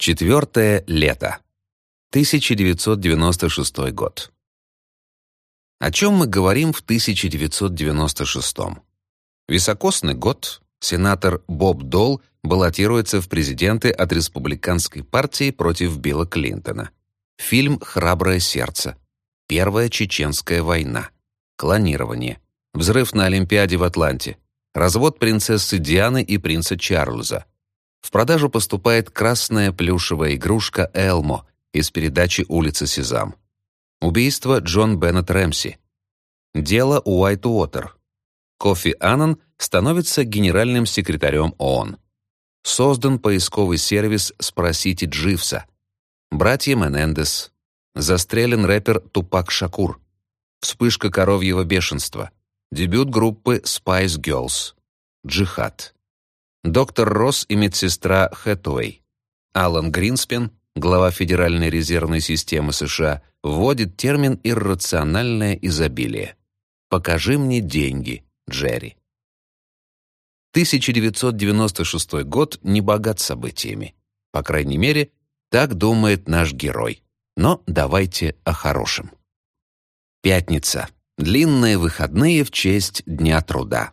Четвертое лето. 1996 год. О чем мы говорим в 1996 -м? Високосный год. Сенатор Боб Долл баллотируется в президенты от республиканской партии против Билла Клинтона. Фильм «Храброе сердце». Первая чеченская война. Клонирование. Взрыв на Олимпиаде в Атланте. Развод принцессы Дианы и принца Чарльза. В продажу поступает красная плюшевая игрушка Элмо из передачи «Улица Сезам». Убийство Джон Беннет Рэмси. Дело Уайт Уотер. Кофи Аннан становится генеральным секретарем ООН. Создан поисковый сервис «Спросите Дживса». Братья Менендес. Застрелен рэпер Тупак Шакур. Вспышка коровьего бешенства. Дебют группы Spice Girls. Джихад доктор Росс и медсестра Хэтуэй. Алан Гринспен, глава Федеральной резервной системы США, вводит термин «иррациональное изобилие». «Покажи мне деньги, Джерри». 1996 год не богат событиями. По крайней мере, так думает наш герой. Но давайте о хорошем. Пятница. Длинные выходные в честь Дня труда.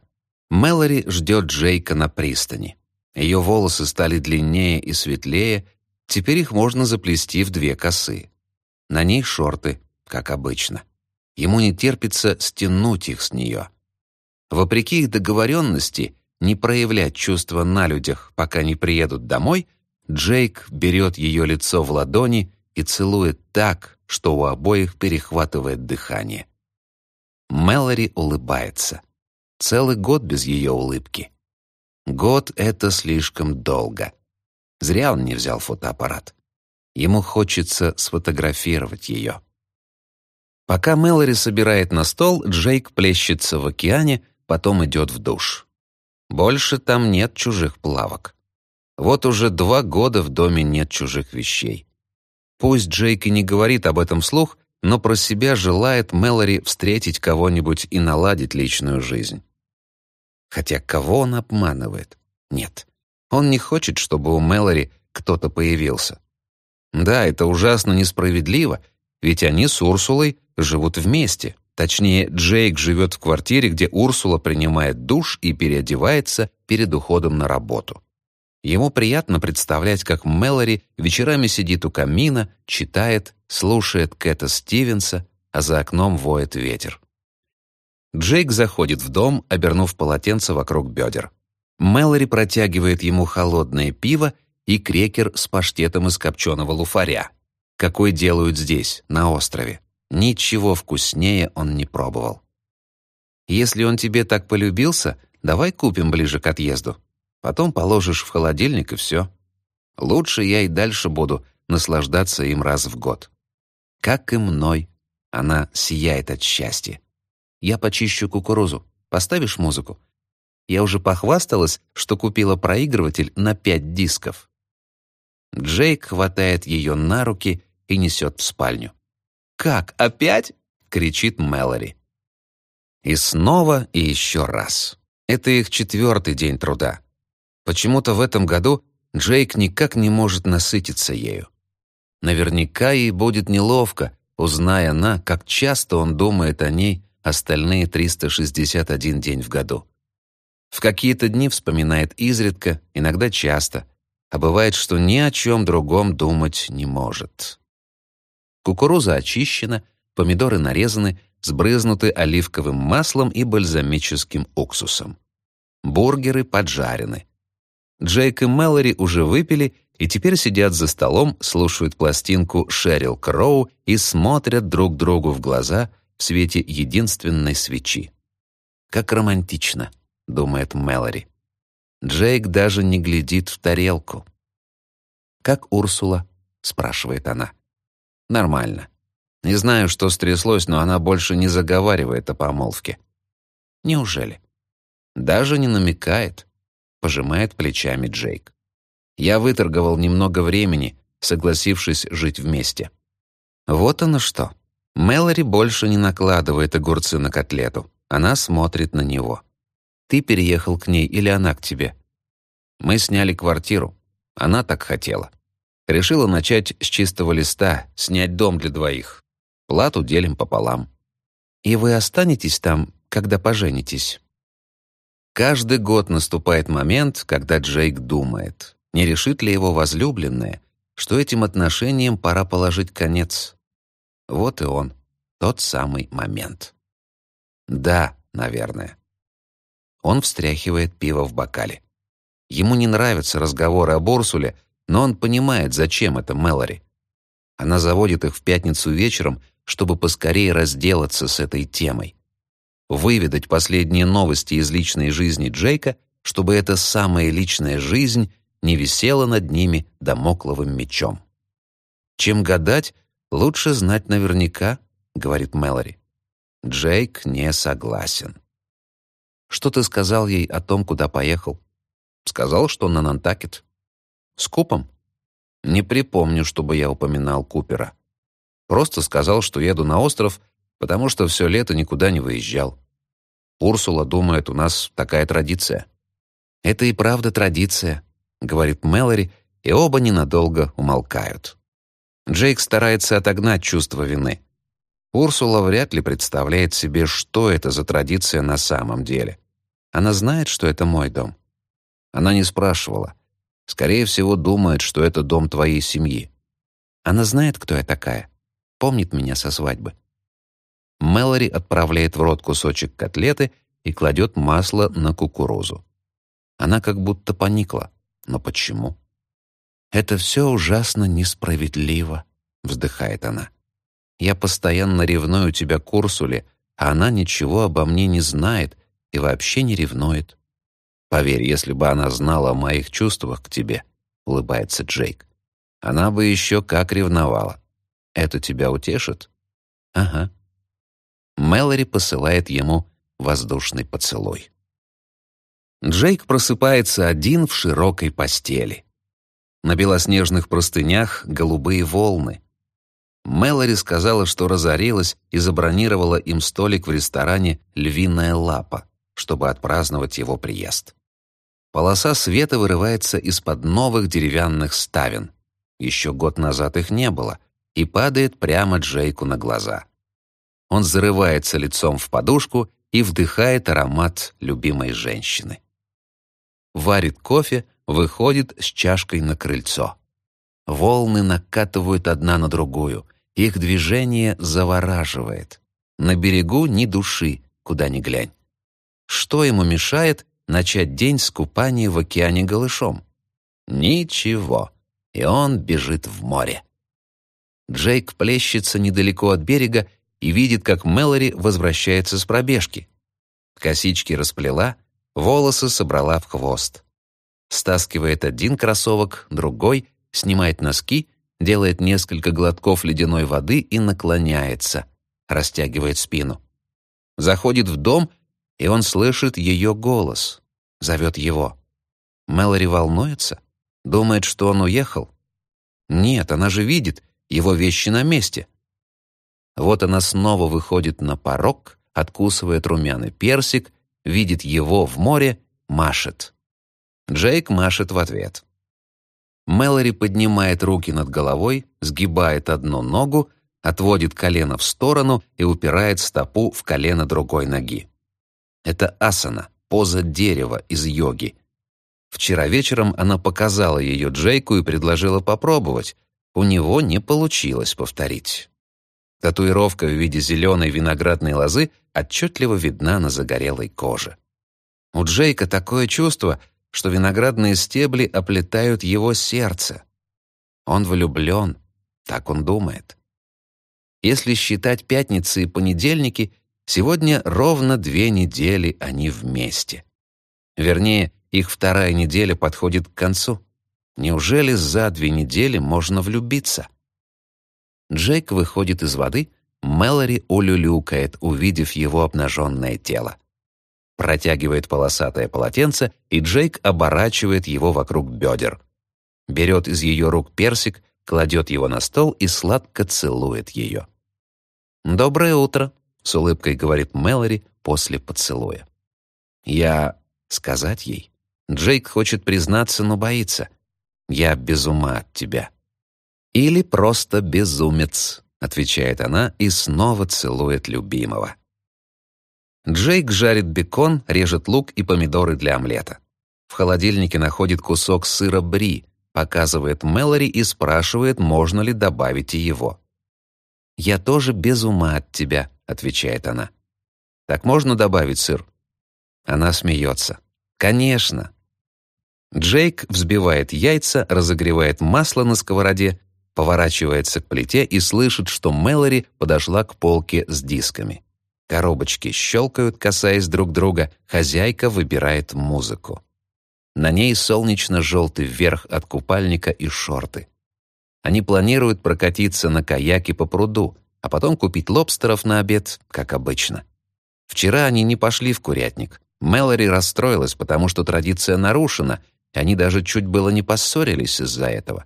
Мэлори ждет Джейка на пристани. Ее волосы стали длиннее и светлее, теперь их можно заплести в две косы. На ней шорты, как обычно. Ему не терпится стянуть их с нее. Вопреки их договоренности не проявлять чувства на людях, пока не приедут домой, Джейк берет ее лицо в ладони и целует так, что у обоих перехватывает дыхание. Мэлори улыбается. Целый год без ее улыбки. Год — это слишком долго. Зря он не взял фотоаппарат. Ему хочется сфотографировать ее. Пока Мэлори собирает на стол, Джейк плещется в океане, потом идет в душ. Больше там нет чужих плавок. Вот уже два года в доме нет чужих вещей. Пусть Джейк и не говорит об этом вслух, но про себя желает Мэлори встретить кого-нибудь и наладить личную жизнь. Хотя кого он обманывает? Нет. Он не хочет, чтобы у Мэлори кто-то появился. Да, это ужасно несправедливо, ведь они с Урсулой живут вместе. Точнее, Джейк живет в квартире, где Урсула принимает душ и переодевается перед уходом на работу. Ему приятно представлять, как Мэлори вечерами сидит у камина, читает, слушает Кэта Стивенса, а за окном воет ветер. Джейк заходит в дом, обернув полотенце вокруг бедер. Мэлори протягивает ему холодное пиво и крекер с паштетом из копченого луфаря, какой делают здесь, на острове. Ничего вкуснее он не пробовал. «Если он тебе так полюбился, давай купим ближе к отъезду. Потом положишь в холодильник и все. Лучше я и дальше буду наслаждаться им раз в год. Как и мной, она сияет от счастья. Я почищу кукурузу. Поставишь музыку? Я уже похвасталась, что купила проигрыватель на пять дисков. Джейк хватает ее на руки и несет в спальню. «Как, опять?» — кричит Мэлори. И снова и еще раз. Это их четвертый день труда. Почему-то в этом году Джейк никак не может насытиться ею. Наверняка ей будет неловко, узная она, как часто он думает о ней остальные 361 день в году. В какие-то дни вспоминает изредка, иногда часто, а бывает, что ни о чем другом думать не может. Кукуруза очищена, помидоры нарезаны, сбрызнуты оливковым маслом и бальзамическим уксусом. Бургеры поджарены. Джейк и Мэлори уже выпили и теперь сидят за столом, слушают пластинку Шерил Кроу и смотрят друг другу в глаза, в свете единственной свечи. «Как романтично», — думает Мэлори. Джейк даже не глядит в тарелку. «Как Урсула?» — спрашивает она. «Нормально. Не знаю, что стряслось, но она больше не заговаривает о помолвке». «Неужели?» «Даже не намекает», — пожимает плечами Джейк. «Я выторговал немного времени, согласившись жить вместе». «Вот оно что», Мэлори больше не накладывает огурцы на котлету. Она смотрит на него. «Ты переехал к ней или она к тебе?» «Мы сняли квартиру. Она так хотела». Решила начать с чистого листа, снять дом для двоих. Плату делим пополам. И вы останетесь там, когда поженитесь? Каждый год наступает момент, когда Джейк думает, не решит ли его возлюбленная, что этим отношениям пора положить конец. Вот и он, тот самый момент. Да, наверное. Он встряхивает пиво в бокале. Ему не нравятся разговоры о Борсуле, но он понимает, зачем это Мэлори. Она заводит их в пятницу вечером, чтобы поскорее разделаться с этой темой. Выведать последние новости из личной жизни Джейка, чтобы эта самая личная жизнь не висела над ними домокловым мечом. «Чем гадать, лучше знать наверняка», — говорит Мэлори. Джейк не согласен. «Что ты сказал ей о том, куда поехал?» «Сказал, что на Нантакет». «С Купом?» «Не припомню, чтобы я упоминал Купера. Просто сказал, что еду на остров, потому что все лето никуда не выезжал. Урсула думает, у нас такая традиция». «Это и правда традиция», — говорит Мэлори, и оба ненадолго умолкают. Джейк старается отогнать чувство вины. Урсула вряд ли представляет себе, что это за традиция на самом деле. Она знает, что это мой дом. Она не спрашивала. Скорее всего, думает, что это дом твоей семьи. Она знает, кто я такая. Помнит меня со свадьбы. Мэлори отправляет в рот кусочек котлеты и кладет масло на кукурузу. Она как будто поникла. Но почему? «Это все ужасно несправедливо», — вздыхает она. «Я постоянно ревную тебя к Урсуле, а она ничего обо мне не знает и вообще не ревнует. Поверь, если бы она знала о моих чувствах к тебе», — улыбается Джейк, «она бы еще как ревновала. Это тебя утешит?» «Ага». Мэлори посылает ему воздушный поцелуй. Джейк просыпается один в широкой постели. На белоснежных простынях голубые волны. Мэлори сказала, что разорилась и забронировала им столик в ресторане «Львиная лапа», чтобы отпраздновать его приезд. Полоса света вырывается из-под новых деревянных ставен. Еще год назад их не было, и падает прямо Джейку на глаза. Он зарывается лицом в подушку и вдыхает аромат любимой женщины. Варит кофе, выходит с чашкой на крыльцо. Волны накатывают одна на другую, их движение завораживает. На берегу ни души, куда ни глянь. Что ему мешает начать день с купания в океане голышом? Ничего, и он бежит в море. Джейк плещется недалеко от берега и видит, как Мэлори возвращается с пробежки. Косички расплела, волосы собрала в хвост. Стаскивает один кроссовок, другой, снимает носки, делает несколько глотков ледяной воды и наклоняется, растягивает спину. Заходит в дом, и он слышит ее голос, зовет его. Мэлори волнуется, думает, что он уехал. Нет, она же видит, его вещи на месте. Вот она снова выходит на порог, откусывает румяный персик, видит его в море, машет. Джейк машет в ответ. Мэлори поднимает руки над головой, сгибает одну ногу, отводит колено в сторону и упирает стопу в колено другой ноги. Это асана, поза дерева из йоги. Вчера вечером она показала ее Джейку и предложила попробовать. У него не получилось повторить. Татуировка в виде зеленой виноградной лозы отчетливо видна на загорелой коже. У Джейка такое чувство, что виноградные стебли оплетают его сердце. Он влюблен, так он думает. Если считать пятницы и понедельники, сегодня ровно две недели они вместе. Вернее, их вторая неделя подходит к концу. Неужели за две недели можно влюбиться? Джейк выходит из воды, Мэлори улюлюкает, увидев его обнаженное тело. Протягивает полосатое полотенце, и Джейк оборачивает его вокруг бедер. Берет из ее рук персик, кладет его на стол и сладко целует ее. «Доброе утро», — с улыбкой говорит Мэлори после поцелуя. «Я...» — сказать ей. Джейк хочет признаться, но боится. «Я без ума от тебя. «Или просто безумец», — отвечает она и снова целует любимого. Джейк жарит бекон, режет лук и помидоры для омлета. В холодильнике находит кусок сыра бри, показывает Мэлори и спрашивает, можно ли добавить и его. «Я тоже без ума от тебя», — отвечает она. «Так можно добавить сыр?» Она смеется. «Конечно». Джейк взбивает яйца, разогревает масло на сковороде, поворачивается к плите и слышит, что Мэлори подошла к полке с дисками. Коробочки щелкают, касаясь друг друга, хозяйка выбирает музыку. На ней солнечно-желтый верх от купальника и шорты. Они планируют прокатиться на каяке по пруду, а потом купить лобстеров на обед, как обычно. Вчера они не пошли в курятник. Мэлори расстроилась, потому что традиция нарушена, и они даже чуть было не поссорились из-за этого.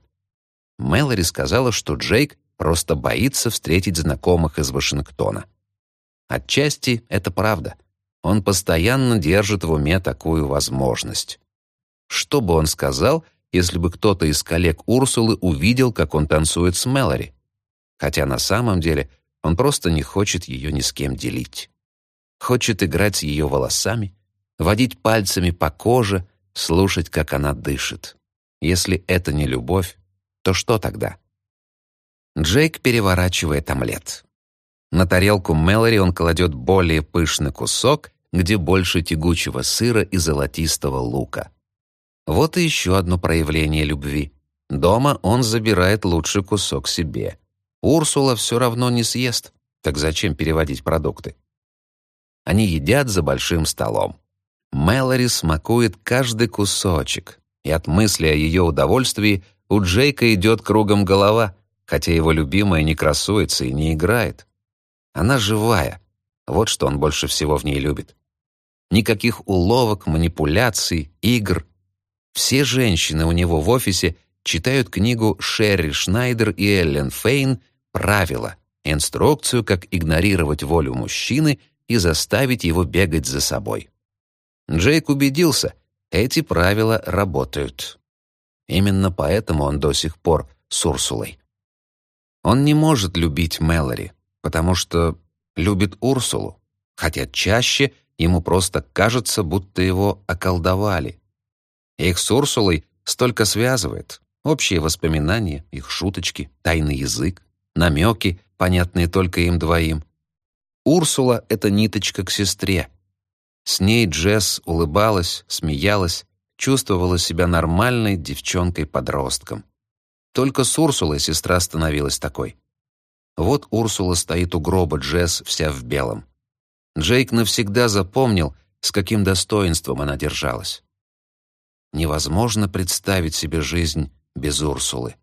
Мэлори сказала, что Джейк просто боится встретить знакомых из Вашингтона. Отчасти это правда. Он постоянно держит в уме такую возможность. Что бы он сказал, если бы кто-то из коллег Урсулы увидел, как он танцует с Мэлори. Хотя на самом деле он просто не хочет ее ни с кем делить. Хочет играть с ее волосами, водить пальцами по коже, слушать, как она дышит. Если это не любовь, то что тогда? Джейк переворачивает омлет. На тарелку Мэлори он кладет более пышный кусок, где больше тягучего сыра и золотистого лука. Вот и еще одно проявление любви. Дома он забирает лучший кусок себе. Урсула все равно не съест, так зачем переводить продукты? Они едят за большим столом. Мэлори смакует каждый кусочек, и от мысли о ее удовольствии у Джейка идет кругом голова, хотя его любимая не красуется и не играет. Она живая, вот что он больше всего в ней любит. Никаких уловок, манипуляций, игр, все женщины у него в офисе читают книгу Шерри Шнайдер и Эллен Фейн «Правила», инструкцию, как игнорировать волю мужчины и заставить его бегать за собой. Джейк убедился, эти правила работают. Именно поэтому он до сих пор с Урсулой. Он не может любить Мэлори, потому что любит Урсулу, хотя чаще ему просто кажется, будто его околдовали. Их с Урсулой столько связывает. Общие воспоминания, их шуточки, тайный язык, намеки, понятные только им двоим. Урсула — это ниточка к сестре. С ней Джесс улыбалась, смеялась, чувствовала себя нормальной девчонкой-подростком. Только с Урсулой сестра становилась такой. Вот Урсула стоит у гроба Джесс вся в белом. Джейк навсегда запомнил, с каким достоинством она держалась. Невозможно представить себе жизнь без Урсулы.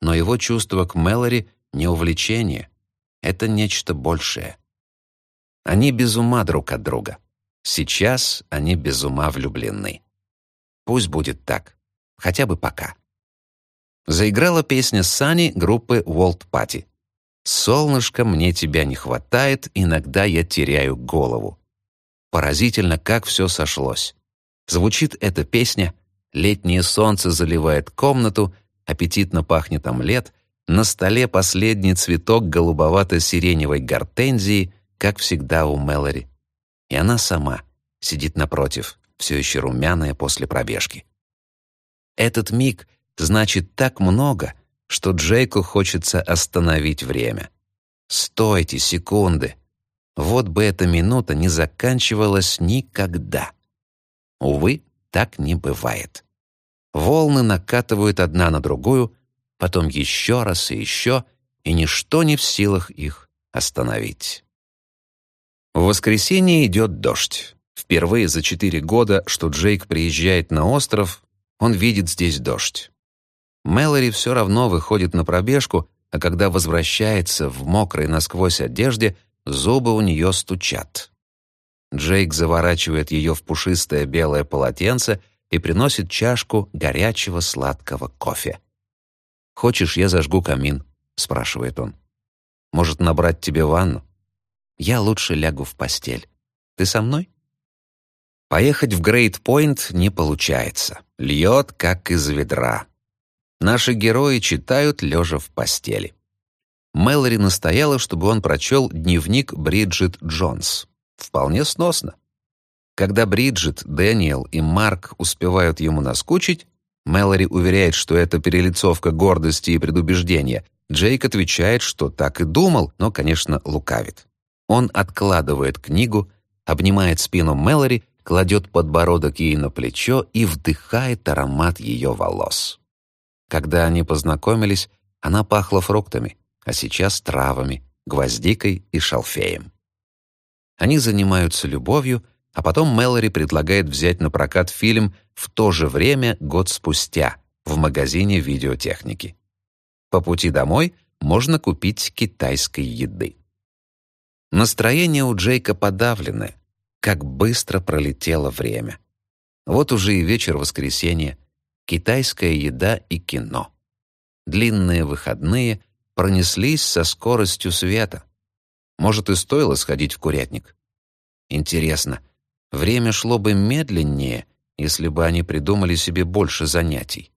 Но его чувство к Мэлори не увлечение, это нечто большее. Они без ума друг от друга. Сейчас они без ума влюблены. Пусть будет так, хотя бы пока. Заиграла песня Сани группы World Party. «Солнышко, мне тебя не хватает, иногда я теряю голову». Поразительно, как все сошлось. Звучит эта песня, летнее солнце заливает комнату, аппетитно пахнет омлет, на столе последний цветок голубовато-сиреневой гортензии, как всегда у Мэлори. И она сама сидит напротив, все еще румяная после пробежки. Этот миг значит так много, что Джейку хочется остановить время. Стойте секунды. Вот бы эта минута не заканчивалась никогда. Увы, так не бывает. Волны накатывают одна на другую, потом еще раз и еще, и ничто не в силах их остановить. В воскресенье идет дождь. Впервые за четыре года, что Джейк приезжает на остров, он видит здесь дождь. Мэлори все равно выходит на пробежку, а когда возвращается в мокрой насквозь одежде, зубы у нее стучат. Джейк заворачивает ее в пушистое белое полотенце и приносит чашку горячего сладкого кофе. «Хочешь, я зажгу камин?» — спрашивает он. «Может, набрать тебе ванну?» «Я лучше лягу в постель. Ты со мной?» Поехать в Грейт-Пойнт не получается. Льет, как из ведра. Наши герои читают, лежа в постели. Мэлори настояла, чтобы он прочел дневник Бриджит Джонс. Вполне сносно. Когда Бриджит, Дэниел и Марк успевают ему наскучить, Мэлори уверяет, что это перелицовка гордости и предубеждения. Джейк отвечает, что так и думал, но, конечно, лукавит. Он откладывает книгу, обнимает спину Мэлори, кладет подбородок ей на плечо и вдыхает аромат ее волос. Когда они познакомились, она пахла фруктами, а сейчас травами, гвоздикой и шалфеем. Они занимаются любовью, а потом Мэлори предлагает взять на прокат фильм в то же время год спустя в магазине видеотехники. По пути домой можно купить китайской еды. Настроение у Джейка подавленное. Как быстро пролетело время. Вот уже и вечер воскресенья. Китайская еда и кино. Длинные выходные пронеслись со скоростью света. Может, и стоило сходить в курятник. Интересно, время шло бы медленнее, если бы они придумали себе больше занятий.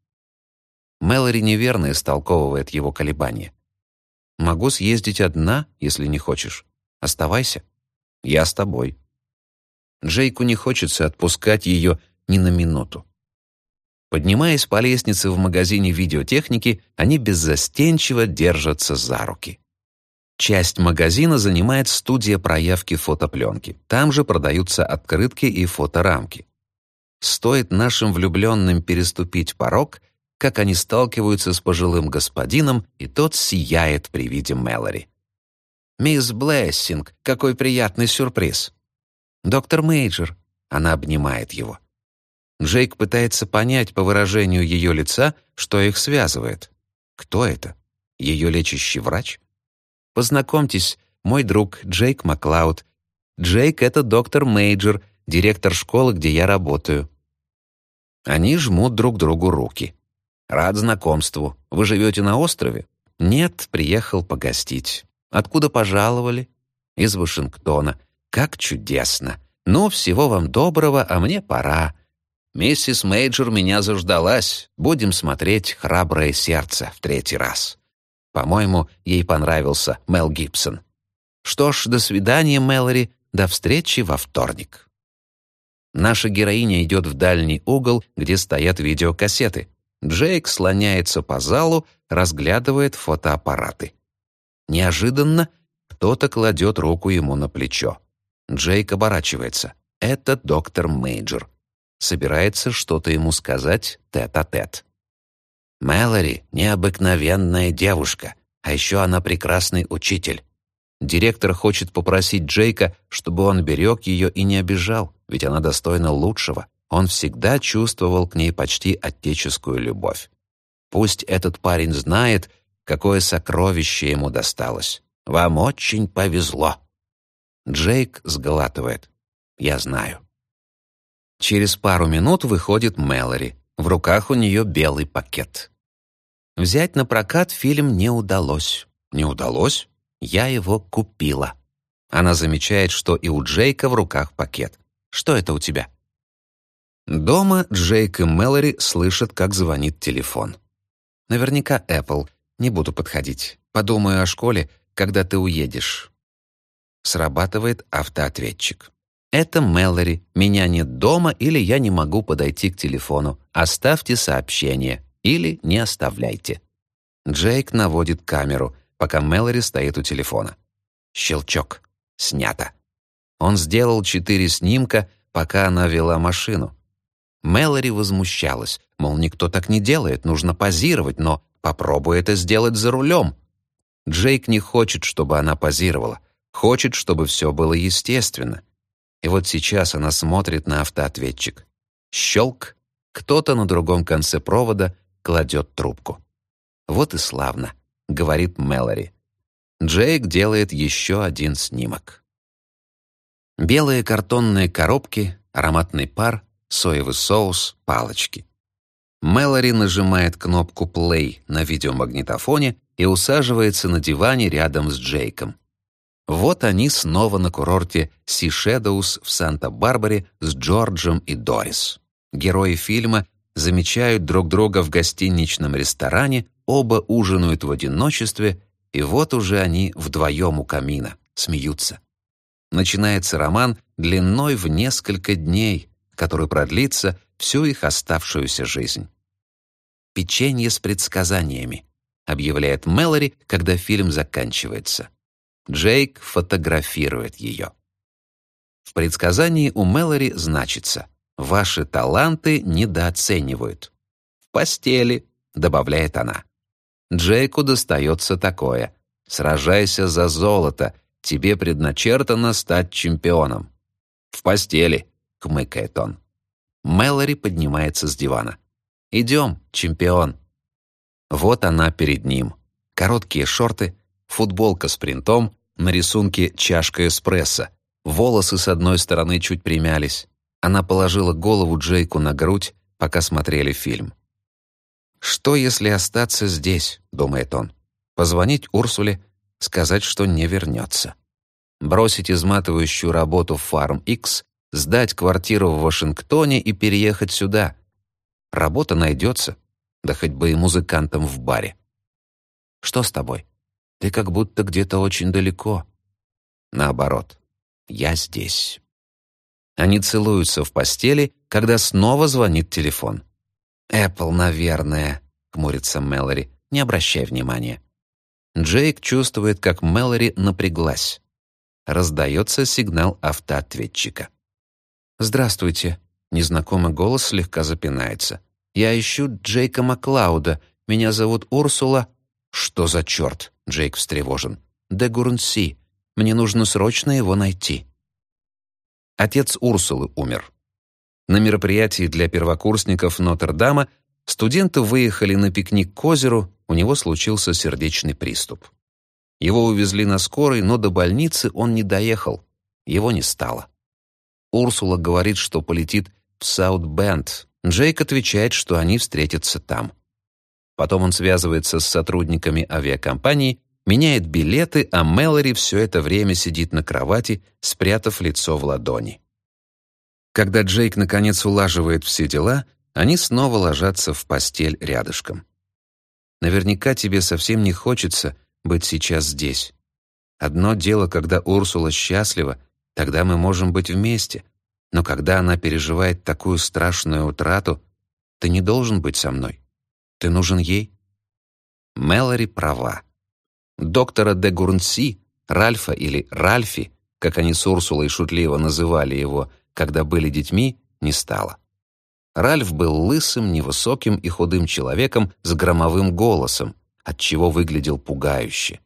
Мэлори неверно истолковывает его колебания. «Могу съездить одна, если не хочешь. Оставайся. Я с тобой». Джейку не хочется отпускать ее ни на минуту. Поднимаясь по лестнице в магазине видеотехники, они беззастенчиво держатся за руки. Часть магазина занимает студия проявки фотопленки. Там же продаются открытки и фоторамки. Стоит нашим влюбленным переступить порог, как они сталкиваются с пожилым господином, и тот сияет при виде Мэлори. «Мисс Блессинг, какой приятный сюрприз!» «Доктор Мейджор», — она обнимает его. Джейк пытается понять по выражению ее лица, что их связывает. Кто это? Ее лечащий врач? Познакомьтесь, мой друг Джейк Маклауд. Джейк — это доктор Мейджор, директор школы, где я работаю. Они жмут друг другу руки. Рад знакомству. Вы живете на острове? Нет, приехал погостить. Откуда пожаловали? Из Вашингтона. Как чудесно. Ну, всего вам доброго, а мне пора. Миссис Мейджор меня заждалась. Будем смотреть «Храброе сердце» в третий раз. По-моему, ей понравился Мел Гибсон. Что ж, до свидания, Мэлори. До встречи во вторник. Наша героиня идет в дальний угол, где стоят видеокассеты. Джейк слоняется по залу, разглядывает фотоаппараты. Неожиданно кто-то кладет руку ему на плечо. Джейк оборачивается. Это доктор Мейджор. Собирается что-то ему сказать тет-а-тет. -тет. Мэлори — необыкновенная девушка, а еще она прекрасный учитель. Директор хочет попросить Джейка, чтобы он берег ее и не обижал, ведь она достойна лучшего. Он всегда чувствовал к ней почти отеческую любовь. Пусть этот парень знает, какое сокровище ему досталось. Вам очень повезло. Джейк сглатывает. Я знаю. Через пару минут выходит Мэлори. В руках у нее белый пакет. Взять на прокат фильм не удалось. Не удалось? Я его купила. Она замечает, что и у Джейка в руках пакет. Что это у тебя? Дома Джейк и Мэлори слышат, как звонит телефон. Наверняка Apple. Не буду подходить. Подумаю о школе, когда ты уедешь. Срабатывает автоответчик. Это Мэлори. Меня нет дома или я не могу подойти к телефону. Оставьте сообщение. Или не оставляйте. Джейк наводит камеру, пока Мэлори стоит у телефона. Щелчок. Снято. Он сделал четыре снимка, пока она вела машину. Мэлори возмущалась, мол, никто так не делает, нужно позировать, но попробуй это сделать за рулем. Джейк не хочет, чтобы она позировала, хочет, чтобы все было естественно. И вот сейчас она смотрит на автоответчик. Щелк, кто-то на другом конце провода кладет трубку. «Вот и славно», — говорит Мэлори. Джейк делает еще один снимок. Белые картонные коробки, ароматный пар, соевый соус, палочки. Мэлори нажимает кнопку «плей» на видеомагнитофоне и усаживается на диване рядом с Джейком. Вот они снова на курорте Си в Санта-Барбаре с Джорджем и Дорис. Герои фильма замечают друг друга в гостиничном ресторане, оба ужинают в одиночестве, и вот уже они вдвоем у камина, смеются. Начинается роман длиной в несколько дней, который продлится всю их оставшуюся жизнь. «Печенье с предсказаниями», — объявляет Мэлори, когда фильм заканчивается. Джейк фотографирует ее. В предсказании у Мэлори значится «Ваши таланты недооценивают». «В постели», — добавляет она. Джейку достается такое. «Сражайся за золото, тебе предначертано стать чемпионом». «В постели», — хмыкает он. Мэлори поднимается с дивана. «Идем, чемпион». Вот она перед ним. Короткие шорты, футболка с принтом, на рисунке чашка эспрессо. Волосы с одной стороны чуть примялись. Она положила голову Джейку на грудь, пока смотрели фильм. «Что, если остаться здесь?» — думает он. «Позвонить Урсуле, сказать, что не вернется. Бросить изматывающую работу в Farm X, сдать квартиру в Вашингтоне и переехать сюда. Работа найдется, да хоть бы и музыкантом в баре. Что с тобой? Ты как будто где-то очень далеко. Наоборот, я здесь. Они целуются в постели, когда снова звонит телефон. «Эппл, наверное», — хмурится Мэлори. «Не обращай внимания». Джейк чувствует, как Мэлори напряглась. Раздается сигнал автоответчика. «Здравствуйте». Незнакомый голос слегка запинается. «Я ищу Джейка Маклауда. Меня зовут Урсула...» «Что за черт?» — Джейк встревожен. «Де Гурнси. Мне нужно срочно его найти». Отец Урсулы умер. На мероприятии для первокурсников Нотр-Дама студенты выехали на пикник к озеру, у него случился сердечный приступ. Его увезли на скорой, но до больницы он не доехал, его не стало. Урсула говорит, что полетит в Саут-Бенд. Джейк отвечает, что они встретятся там. Потом он связывается с сотрудниками авиакомпании, меняет билеты, а Мэлори все это время сидит на кровати, спрятав лицо в ладони. Когда Джейк наконец улаживает все дела, они снова ложатся в постель рядышком. Наверняка тебе совсем не хочется быть сейчас здесь. Одно дело, когда Урсула счастлива, тогда мы можем быть вместе. Но когда она переживает такую страшную утрату, ты не должен быть со мной. Ты нужен ей. Мэлори права. Доктора де Гурнси, Ральфа или Ральфи, как они с Урсулой шутливо называли его, когда были детьми, не стало. Ральф был лысым, невысоким и худым человеком с громовым голосом, отчего выглядел пугающе.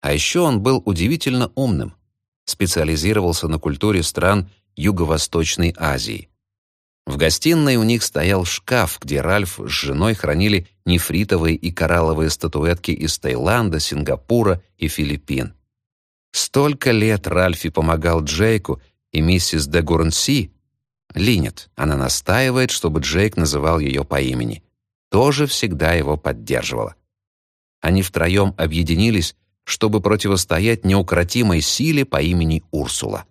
А еще он был удивительно умным, специализировался на культуре стран Юго-Восточной Азии. В гостиной у них стоял шкаф, где Ральф с женой хранили нефритовые и коралловые статуэтки из Таиланда, Сингапура и Филиппин. Столько лет Ральфи помогал Джейку и миссис де Гурнси, Линет, она настаивает, чтобы Джейк называл ее по имени, тоже всегда его поддерживала. Они втроем объединились, чтобы противостоять неукротимой силе по имени Урсула.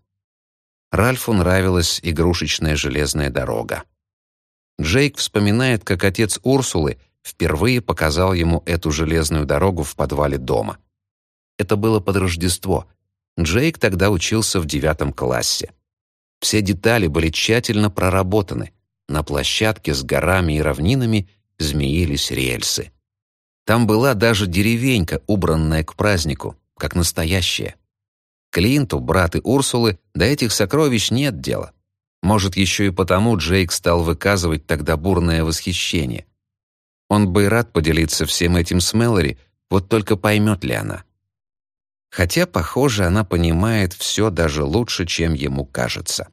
Ральфу нравилась игрушечная железная дорога. Джейк вспоминает, как отец Урсулы впервые показал ему эту железную дорогу в подвале дома. Это было под Рождество, Джейк тогда учился в девятом классе. Все детали были тщательно проработаны. На площадке с горами и равнинами змеились рельсы. Там была даже деревенька, убранная к празднику, как настоящая. Клинту, брат и Урсулы, до этих сокровищ нет дела. Может, еще и потому Джейк стал выказывать тогда бурное восхищение. Он бы и рад поделиться всем этим с Мэлори, вот только поймет ли она. Хотя, похоже, она понимает все даже лучше, чем ему кажется.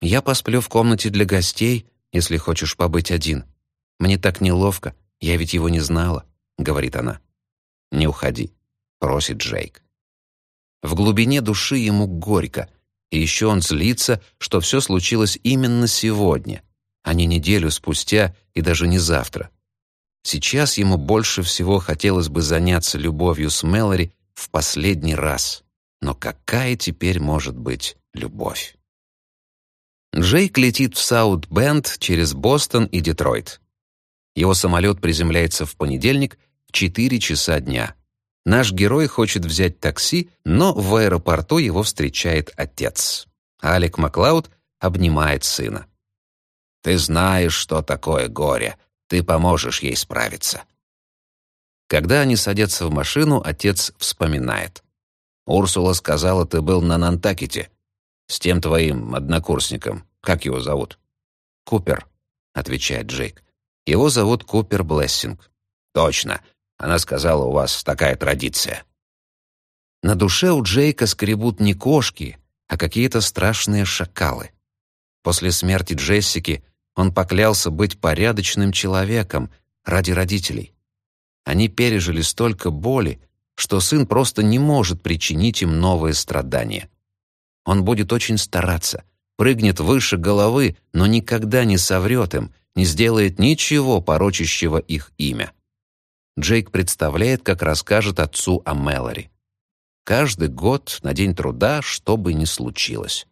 «Я посплю в комнате для гостей, если хочешь побыть один. Мне так неловко, я ведь его не знала», — говорит она. «Не уходи», — просит Джейк. В глубине души ему горько, и еще он злится, что все случилось именно сегодня, а не неделю спустя и даже не завтра. Сейчас ему больше всего хотелось бы заняться любовью с Мэлори в последний раз. Но какая теперь может быть любовь? Джейк летит в Саут-Бенд через Бостон и Детройт. Его самолет приземляется в понедельник в 4 часа дня. Наш герой хочет взять такси, но в аэропорту его встречает отец. Алек Маклауд обнимает сына. «Ты знаешь, что такое горе. Ты поможешь ей справиться». Когда они садятся в машину, отец вспоминает. «Урсула сказала, ты был на Нантакете. С тем твоим однокурсником. Как его зовут?» «Купер», — отвечает Джейк. «Его зовут Купер Блессинг». «Точно. Она сказала, у вас такая традиция». На душе у Джейка скребут не кошки, а какие-то страшные шакалы. После смерти Джессики он поклялся быть порядочным человеком ради родителей. Они пережили столько боли, что сын просто не может причинить им новые страдания. Он будет очень стараться, прыгнет выше головы, но никогда не соврет им, не сделает ничего, порочащего их имя. Джейк представляет, как расскажет отцу о Мэлори. Каждый год на День труда, что бы ни случилось.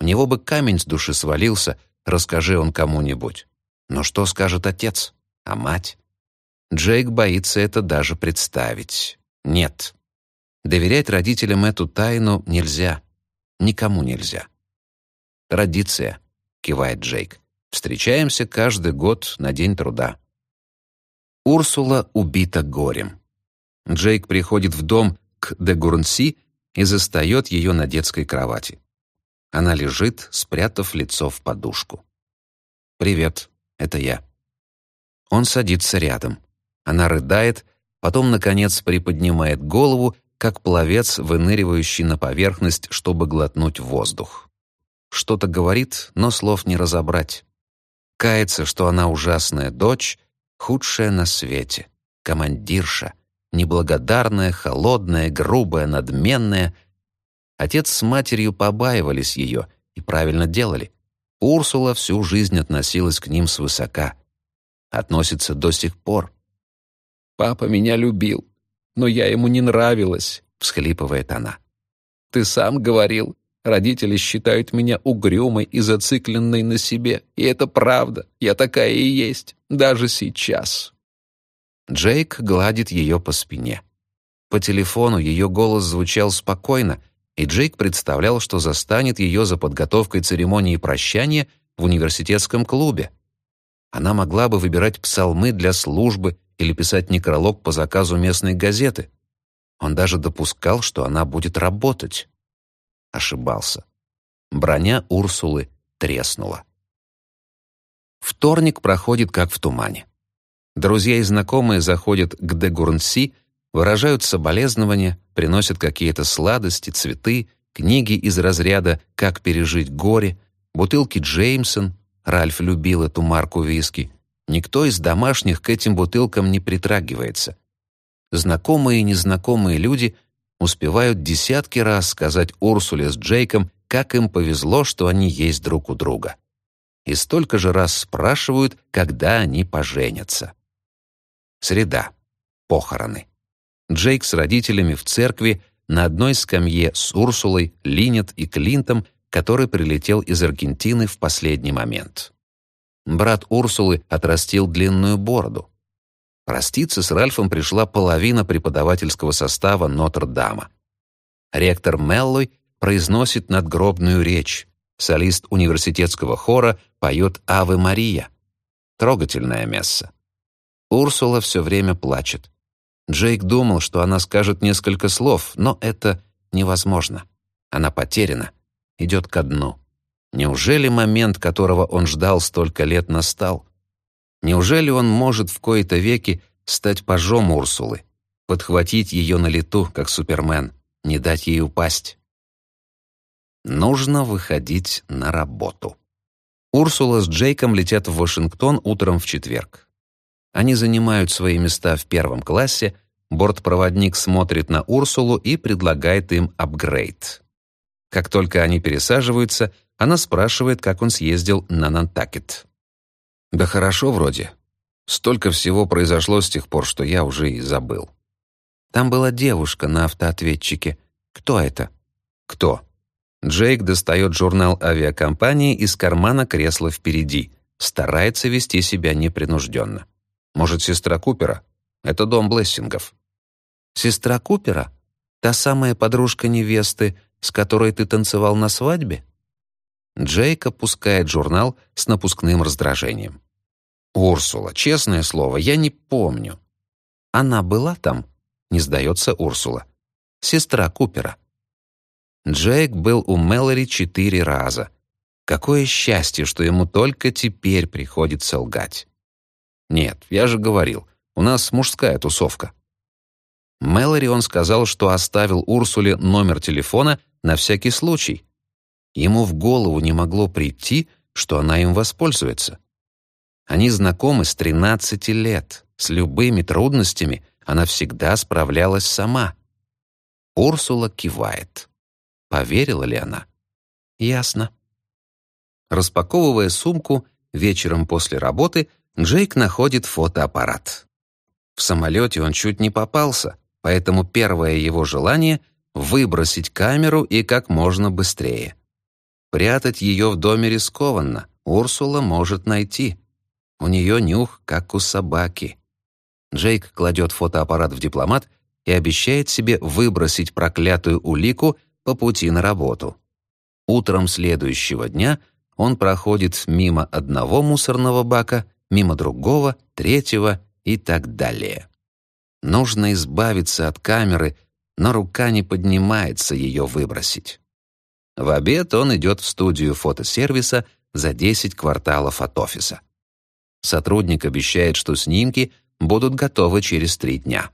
У него бы камень с души свалился, расскажи он кому-нибудь. Но что скажет отец? А мать? Джейк боится это даже представить. Нет. Доверять родителям эту тайну нельзя. Никому нельзя. «Традиция», — кивает Джейк. «Встречаемся каждый год на День труда». Урсула убита горем. Джейк приходит в дом к де Гурнси и застает ее на детской кровати. Она лежит, спрятав лицо в подушку. «Привет, это я». Он садится рядом. Она рыдает, потом, наконец, приподнимает голову, как пловец, выныривающий на поверхность, чтобы глотнуть воздух. Что-то говорит, но слов не разобрать. Кается, что она ужасная дочь, худшая на свете, командирша — неблагодарная, холодная, грубая, надменная. Отец с матерью побаивались ее и правильно делали. Урсула всю жизнь относилась к ним свысока. Относится до сих пор. «Папа меня любил, но я ему не нравилась», — всхлипывает она. «Ты сам говорил, родители считают меня угрюмой и зацикленной на себе, и это правда, я такая и есть, даже сейчас». Джейк гладит ее по спине. По телефону ее голос звучал спокойно, и Джейк представлял, что застанет ее за подготовкой церемонии прощания в университетском клубе. Она могла бы выбирать псалмы для службы или писать некролог по заказу местной газеты. Он даже допускал, что она будет работать. Ошибался. Броня Урсулы треснула. Вторник проходит как в тумане. Друзья и знакомые заходят к Дегурнси, выражают соболезнования, приносят какие-то сладости, цветы, книги из разряда «Как пережить горе», бутылки Джеймсон, Ральф любил эту марку виски. Никто из домашних к этим бутылкам не притрагивается. Знакомые и незнакомые люди успевают десятки раз сказать Урсуле с Джейком, как им повезло, что они есть друг у друга. И столько же раз спрашивают, когда они поженятся. Среда. Похороны. Джейк с родителями в церкви на одной скамье с Урсулой, Линет и Клинтом, который прилетел из Аргентины в последний момент. Брат Урсулы отрастил длинную бороду. Проститься с Ральфом пришла половина преподавательского состава Нотр-Дама. Ректор Меллой произносит надгробную речь. Солист университетского хора поет «Аве Мария». Трогательное месса. Урсула все время плачет. Джейк думал, что она скажет несколько слов, но это невозможно. Она потеряна, идет ко дну. Неужели момент, которого он ждал столько лет, настал? Неужели он может в кои-то веки стать пажом Урсулы, подхватить ее на лету, как Супермен, не дать ей упасть? Нужно выходить на работу. Урсула с Джейком летят в Вашингтон утром в четверг. Они занимают свои места в первом классе, бортпроводник смотрит на Урсулу и предлагает им апгрейд. Как только они пересаживаются, она спрашивает, как он съездил на Нантакет. «Да хорошо вроде. Столько всего произошло с тех пор, что я уже и забыл». Там была девушка на автоответчике. Кто это? Кто? Джейк достает журнал авиакомпании из кармана кресла впереди, старается вести себя непринужденно. Может, сестра Купера? Это дом Блессингов. Сестра Купера? Та самая подружка невесты, с которой ты танцевал на свадьбе? Джейк опускает журнал с напускным раздражением. «Урсула, честное слово, я не помню». «Она была там?» — не сдается Урсула. «Сестра Купера». Джейк был у Мэлори четыре раза. Какое счастье, что ему только теперь приходится лгать. «Нет, я же говорил, у нас мужская тусовка». Мэлори он сказал, что оставил Урсуле номер телефона на всякий случай. Ему в голову не могло прийти, что она им воспользуется. Они знакомы с 13 лет. С любыми трудностями она всегда справлялась сама. Урсула кивает. Поверила ли она? Ясно. Распаковывая сумку, вечером после работы Джейк находит фотоаппарат. В самолете он чуть не попался, поэтому первое его желание — выбросить камеру и как можно быстрее. Прятать ее в доме рискованно, Урсула может найти. У нее нюх, как у собаки. Джейк кладет фотоаппарат в дипломат и обещает себе выбросить проклятую улику по пути на работу. Утром следующего дня он проходит мимо одного мусорного бака, мимо другого, третьего и так далее. Нужно избавиться от камеры, но рука не поднимается ее выбросить. В обед он идет в студию фотосервиса за 10 кварталов от офиса. Сотрудник обещает, что снимки будут готовы через три дня.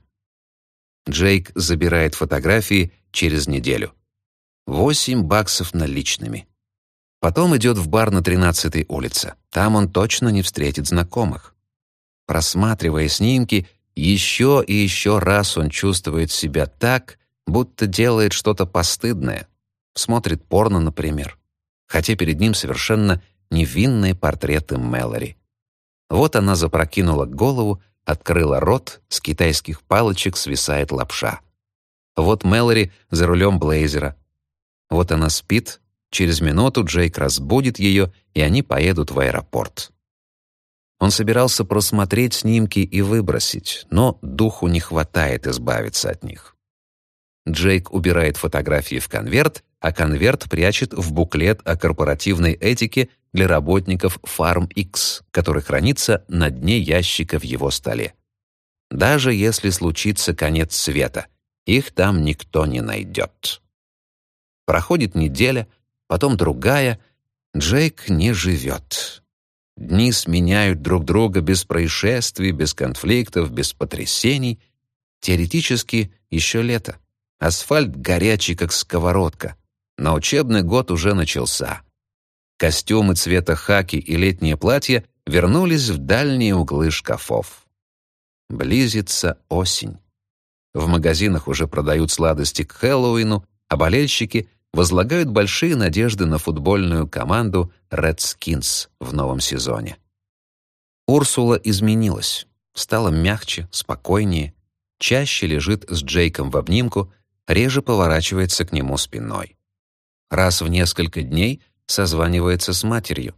Джейк забирает фотографии через неделю. Восемь баксов наличными. Потом идет в бар на 13-й улице. Там он точно не встретит знакомых. Просматривая снимки, еще и еще раз он чувствует себя так, будто делает что-то постыдное. Смотрит порно, например. Хотя перед ним совершенно невинные портреты Мэлори. Вот она запрокинула голову, открыла рот, с китайских палочек свисает лапша. Вот Мэлори за рулем блейзера. Вот она спит, через минуту Джейк разбудит ее, и они поедут в аэропорт. Он собирался просмотреть снимки и выбросить, но духу не хватает избавиться от них. Джейк убирает фотографии в конверт, а конверт прячет в буклет о корпоративной этике для работников Farm X, который хранится на дне ящика в его столе. Даже если случится конец света, их там никто не найдет. Проходит неделя, потом другая. Джейк не живет. Дни сменяют друг друга без происшествий, без конфликтов, без потрясений. Теоретически еще лето. Асфальт горячий, как сковородка. Но учебный год уже начался. Костюмы цвета хаки и летнее платье вернулись в дальние углы шкафов. Близится осень. В магазинах уже продают сладости к Хэллоуину, а болельщики возлагают большие надежды на футбольную команду Redskins в новом сезоне. Урсула изменилась, стала мягче, спокойнее, чаще лежит с Джейком в обнимку, реже поворачивается к нему спиной. Раз в несколько дней созванивается с матерью.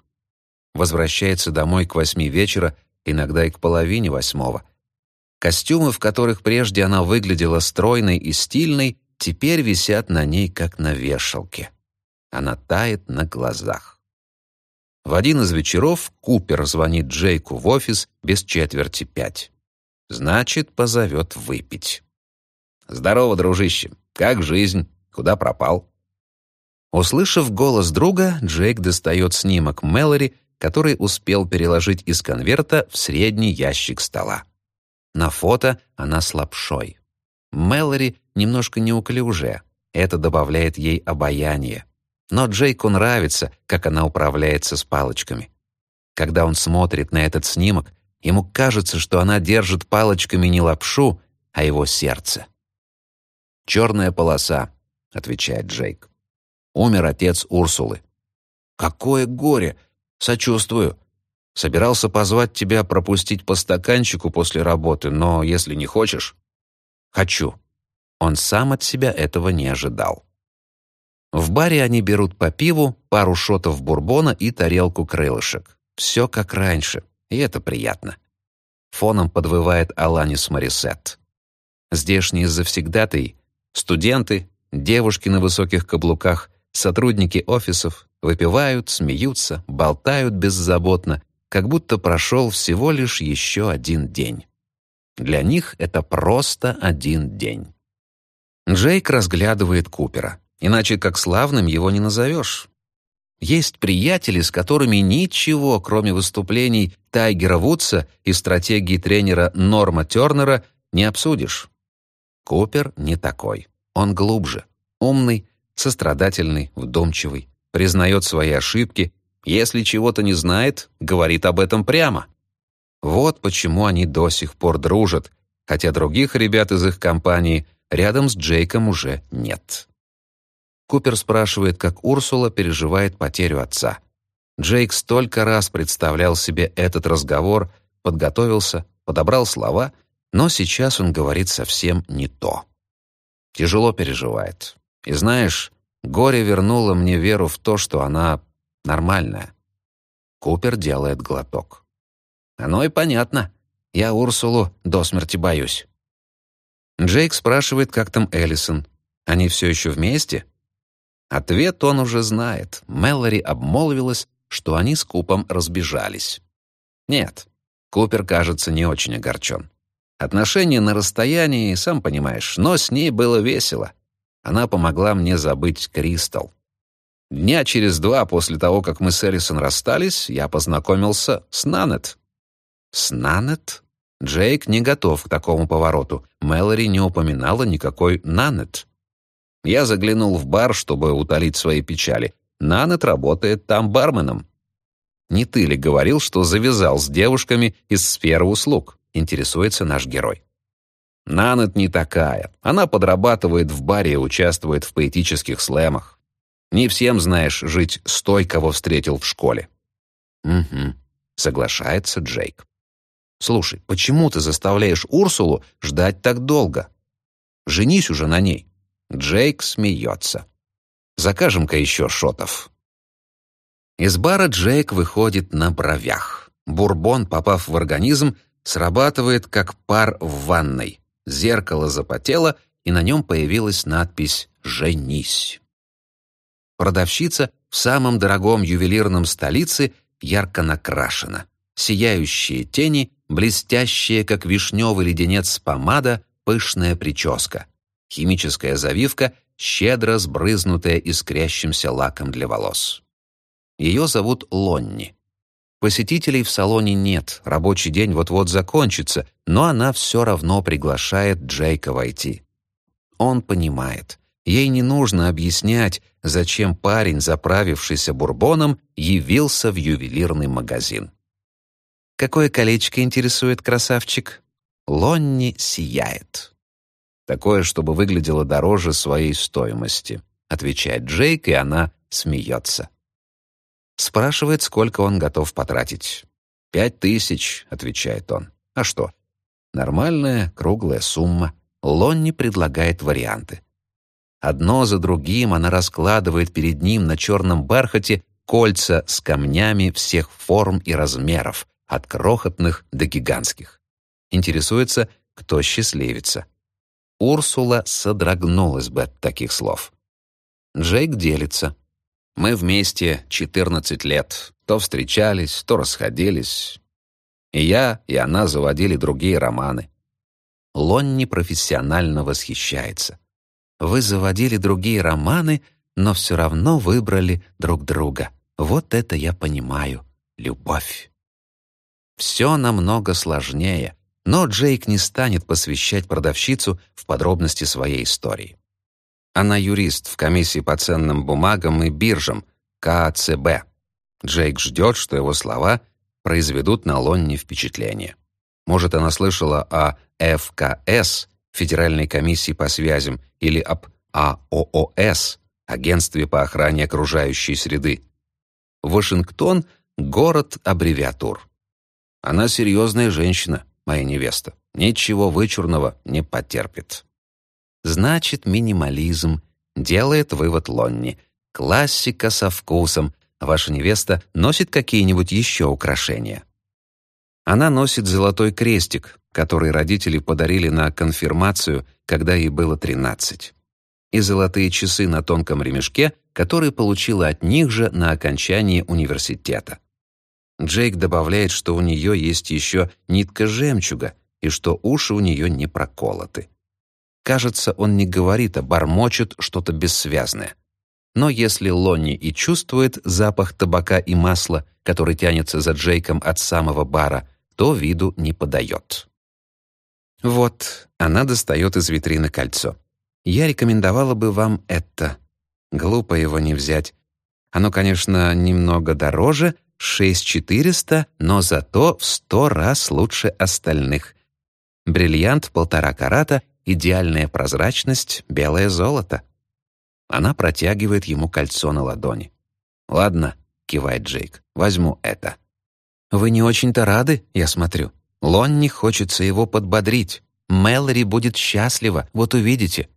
Возвращается домой к восьми вечера, иногда и к половине восьмого. Костюмы, в которых прежде она выглядела стройной и стильной, теперь висят на ней, как на вешалке. Она тает на глазах. В один из вечеров Купер звонит Джейку в офис без четверти пять. Значит, позовет выпить. «Здорово, дружище. Как жизнь? Куда пропал?» Услышав голос друга, Джейк достает снимок Мэлори, который успел переложить из конверта в средний ящик стола. На фото она с лапшой. Мэлори немножко неуклюжая, это добавляет ей обаяние. Но Джейку нравится, как она управляется с палочками. Когда он смотрит на этот снимок, ему кажется, что она держит палочками не лапшу, а его сердце. «Черная полоса», — отвечает Джейк. Умер отец Урсулы. Какое горе! Сочувствую. Собирался позвать тебя пропустить по стаканчику после работы, но если не хочешь... Хочу. Он сам от себя этого не ожидал. В баре они берут по пиву, пару шотов бурбона и тарелку крылышек. Все как раньше, и это приятно. Фоном подвывает Аланис Морисет. Здешние завсегдатые — студенты, девушки на высоких каблуках, сотрудники офисов — выпивают, смеются, болтают беззаботно, как будто прошел всего лишь еще один день. Для них это просто один день. Джейк разглядывает Купера. Иначе как славным его не назовешь. Есть приятели, с которыми ничего, кроме выступлений Тайгера Вудса и стратегии тренера Норма Тернера, не обсудишь. Купер не такой. Он глубже. Умный, сострадательный, вдумчивый. Признает свои ошибки. Если чего-то не знает, говорит об этом прямо. Вот почему они до сих пор дружат, хотя других ребят из их компании рядом с Джейком уже нет. Купер спрашивает, как Урсула переживает потерю отца. Джейк столько раз представлял себе этот разговор, подготовился, подобрал слова, но сейчас он говорит совсем не то. Тяжело переживает. И знаешь, горе вернуло мне веру в то, что она нормальная. Купер делает глоток. Оно и понятно. Я Урсулу до смерти боюсь. Джейк спрашивает, как там Эллисон. Они все еще вместе? Ответ он уже знает. Мэлори обмолвилась, что они с Купом разбежались. Нет, Купер, кажется, не очень огорчен. Отношения на расстоянии, сам понимаешь, но с ней было весело. Она помогла мне забыть Кристал. Дня через два после того, как мы с Эллисон расстались, я познакомился с Нанет. С Нанет? Джейк не готов к такому повороту. Мэлори не упоминала никакой Нанет. Я заглянул в бар, чтобы утолить свои печали. Нанет работает там барменом. Не ты ли говорил, что завязал с девушками из сферы услуг? Интересуется наш герой. Нанет не такая. Она подрабатывает в баре и участвует в поэтических слэмах. Не всем, знаешь, жить с той, кого встретил в школе. Угу, соглашается Джейк. Слушай, почему ты заставляешь Урсулу ждать так долго? Женись уже на ней. Джейк смеется. «Закажем-ка еще шотов». Из бара Джейк выходит на бровях. Бурбон, попав в организм, срабатывает как пар в ванной. Зеркало запотело, и на нем появилась надпись «Женись». Продавщица в самом дорогом ювелирном столице ярко накрашена. Сияющие тени, блестящая, как вишневый леденец помада, пышная прическа химическая завивка, щедро сбрызнутая искрящимся лаком для волос. Ее зовут Лонни. Посетителей в салоне нет, рабочий день вот-вот закончится, но она все равно приглашает Джейка войти. Он понимает. Ей не нужно объяснять, зачем парень, заправившийся бурбоном, явился в ювелирный магазин. «Какое колечко интересует красавчик?» Лонни сияет. Такое, чтобы выглядело дороже своей стоимости», — отвечает Джейк, и она смеется. Спрашивает, сколько он готов потратить. «Пять тысяч», — отвечает он. «А что?» Нормальная круглая сумма. Лонни предлагает варианты. Одно за другим она раскладывает перед ним на черном бархате кольца с камнями всех форм и размеров, от крохотных до гигантских. Интересуется, кто счастливится. Урсула содрогнулась бы от таких слов. Джейк делится. Мы вместе 14 лет. То встречались, то расходились. И я, и она заводили другие романы. Лонни профессионально восхищается. Вы заводили другие романы, но все равно выбрали друг друга. Вот это я понимаю. Любовь. Все намного сложнее. Но Джейк не станет посвящать продавщицу в подробности своей истории. Она юрист в комиссии по ценным бумагам и биржам, КЦБ. Джейк ждет, что его слова произведут на Лонни впечатление. Может, она слышала о ФКС, Федеральной комиссии по связям, или об АООС, Агентстве по охране окружающей среды. Вашингтон — город аббревиатур. Она серьезная женщина, моя невеста, ничего вычурного не потерпит. Значит, минимализм делает вывод Лонни. Классика со вкусом. Ваша невеста носит какие-нибудь еще украшения? Она носит золотой крестик, который родители подарили на конфирмацию, когда ей было 13. И золотые часы на тонком ремешке, которые получила от них же на окончании университета. Джейк добавляет, что у нее есть еще нитка жемчуга и что уши у нее не проколоты. Кажется, он не говорит, а бормочет что-то бессвязное. Но если Лонни и чувствует запах табака и масла, который тянется за Джейком от самого бара, то виду не подает. Вот, она достает из витрины кольцо. Я рекомендовала бы вам это. Глупо его не взять. Оно, конечно, немного дороже, 6400, но зато в сто раз лучше остальных. Бриллиант полтора карата, идеальная прозрачность, белое золото. Она протягивает ему кольцо на ладони. «Ладно», — кивает Джейк, — «возьму это». «Вы не очень-то рады, я смотрю. Лонни хочется его подбодрить. Мэлори будет счастлива, вот увидите».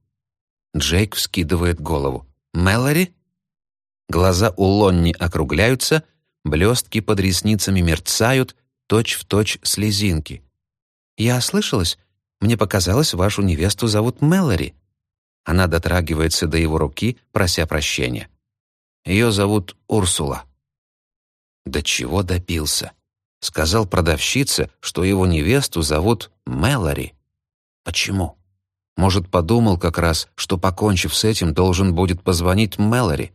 Джейк вскидывает голову. «Мэлори?» Глаза у Лонни округляются, блестки под ресницами мерцают, точь-в-точь точь слезинки. «Я ослышалась? Мне показалось, вашу невесту зовут Мэлори». Она дотрагивается до его руки, прося прощения. Ее зовут Урсула. До чего добился? Сказал продавщице, что его невесту зовут Мэлори. Почему? Может, подумал как раз, что, покончив с этим, должен будет позвонить Мэлори.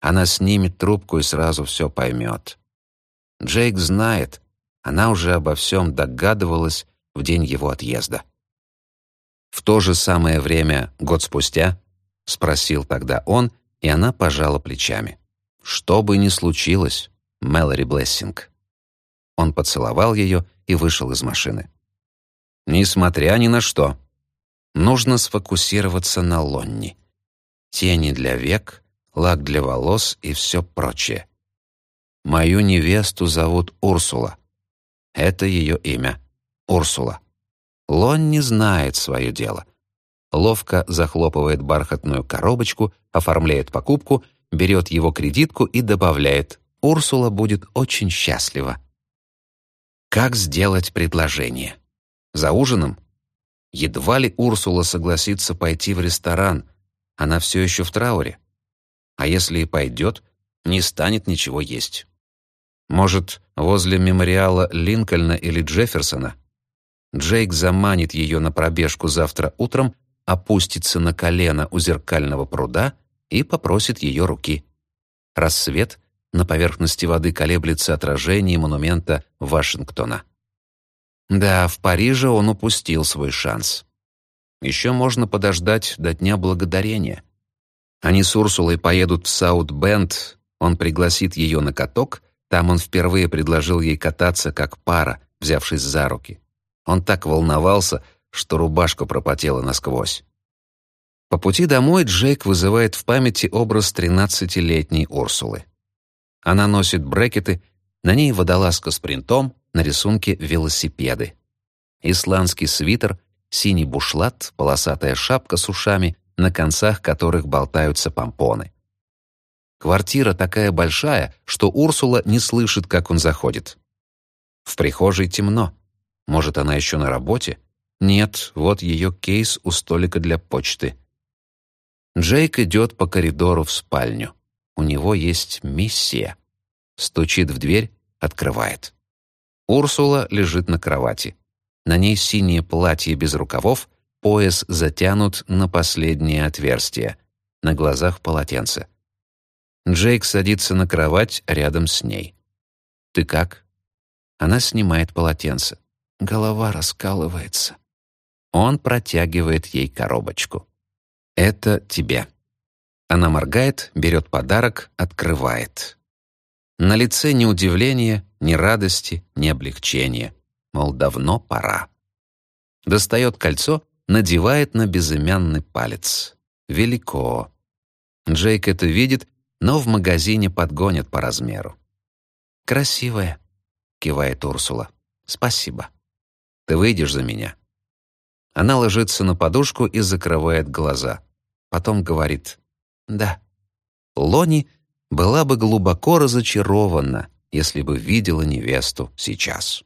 Она снимет трубку и сразу все поймет. Джейк знает, она уже обо всем догадывалась в день его отъезда. В то же самое время, год спустя, спросил тогда он, и она пожала плечами. Что бы ни случилось, Мэлори Блессинг. Он поцеловал ее и вышел из машины. Несмотря ни на что, нужно сфокусироваться на Лонни. Тени для век, лак для волос и все прочее. Мою невесту зовут Урсула. Это ее имя. Урсула. Лонни знает свое дело. Ловко захлопывает бархатную коробочку, оформляет покупку, берет его кредитку и добавляет «Урсула будет очень счастлива». Как сделать предложение? За ужином? Едва ли Урсула согласится пойти в ресторан. Она все еще в трауре. А если и пойдет, не станет ничего есть. Может, возле мемориала Линкольна или Джефферсона? Джейк заманит ее на пробежку завтра утром, опустится на колено у зеркального пруда и попросит ее руки. Рассвет на поверхности воды колеблется отражение монумента Вашингтона. Да, в Париже он упустил свой шанс. Еще можно подождать до Дня Благодарения. Они с Урсулой поедут в Саут-Бенд, он пригласит ее на каток, там он впервые предложил ей кататься как пара, взявшись за руки. Он так волновался, что рубашка пропотела насквозь. По пути домой Джейк вызывает в памяти образ тринадцатилетней Урсулы. Она носит брекеты, на ней водолазка с принтом, на рисунке велосипеды. Исландский свитер, синий бушлат, полосатая шапка с ушами, на концах которых болтаются помпоны. Квартира такая большая, что Урсула не слышит, как он заходит. В прихожей темно. Может, она еще на работе? Нет, вот ее кейс у столика для почты. Джейк идет по коридору в спальню. У него есть миссия. Стучит в дверь, открывает. Урсула лежит на кровати. На ней синее платье без рукавов, пояс затянут на последнее отверстие. На глазах полотенце. Джейк садится на кровать рядом с ней. «Ты как?» Она снимает полотенце. Голова раскалывается. Он протягивает ей коробочку. «Это тебе». Она моргает, берет подарок, открывает. На лице ни удивления, ни радости, ни облегчения. Мол, давно пора. Достает кольцо, надевает на безымянный палец. Велико. Джейк это видит, но в магазине подгонят по размеру. «Красивая», — кивает Урсула. «Спасибо. Ты выйдешь за меня?» Она ложится на подушку и закрывает глаза. Потом говорит «Да». Лони была бы глубоко разочарована, если бы видела невесту сейчас.